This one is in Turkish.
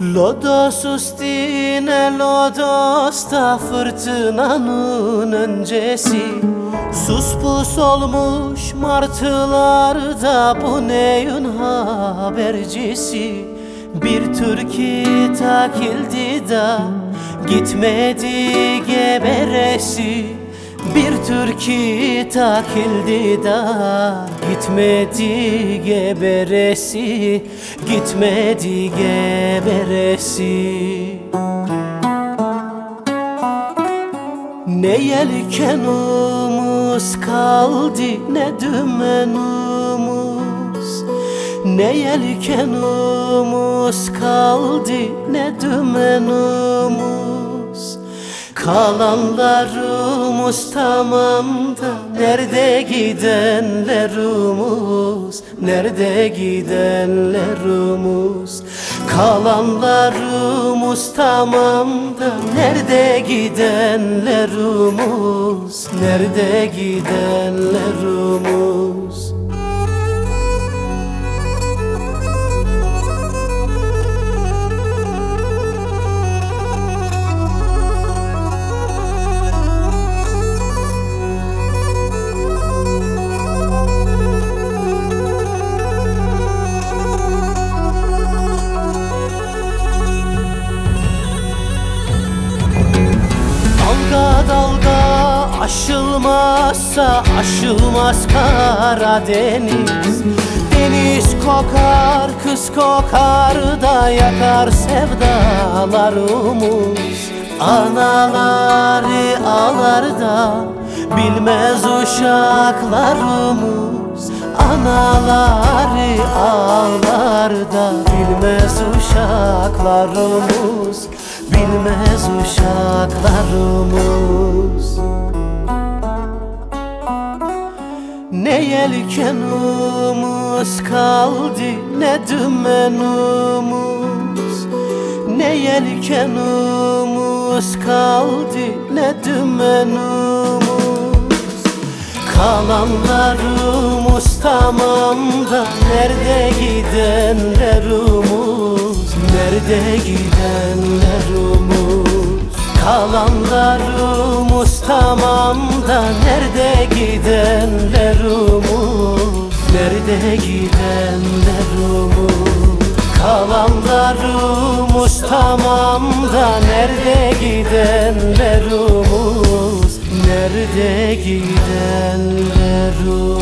Lodos üstüne lodos da fırtınanın öncesi. Sus pus olmuş martılarda bu neyin habercisi? Bir türkü takildi da gitmedi geberesi bir türkü takildi da gitmedi geberesi Gitmedi geberesi. Ne yelkenumuz kaldı ne dümenumuz Ne yelkenumuz kaldı ne dümenumuz Kalanlarımız tamam da Nerede gidenlerimiz Nerede gidenlerimiz Kalanlarımız tamam da Nerede gidenlerimiz Nerede gidenlerimiz aşılmazsa aşılmaz Karadeniz. Deniz kokar, kız kokar da yakar sevdalarımız Anaları ağlar da bilmez uşaklarımız Anaları ağlar da bilmez uşaklarımız Bilmez uşaklarımız Ne yelkenumuz kaldı ne dümenumuz Ne yelkenumuz kaldı ne dümenumuz Kalanlarımız tamam da Nerede gidenlerimiz Nerede gidenlerimiz Nerede gidenlerimiz Nerede gidenlerimiz Kalanlarımız tamam da Nerede gidenlerimiz Nerede gidenlerimiz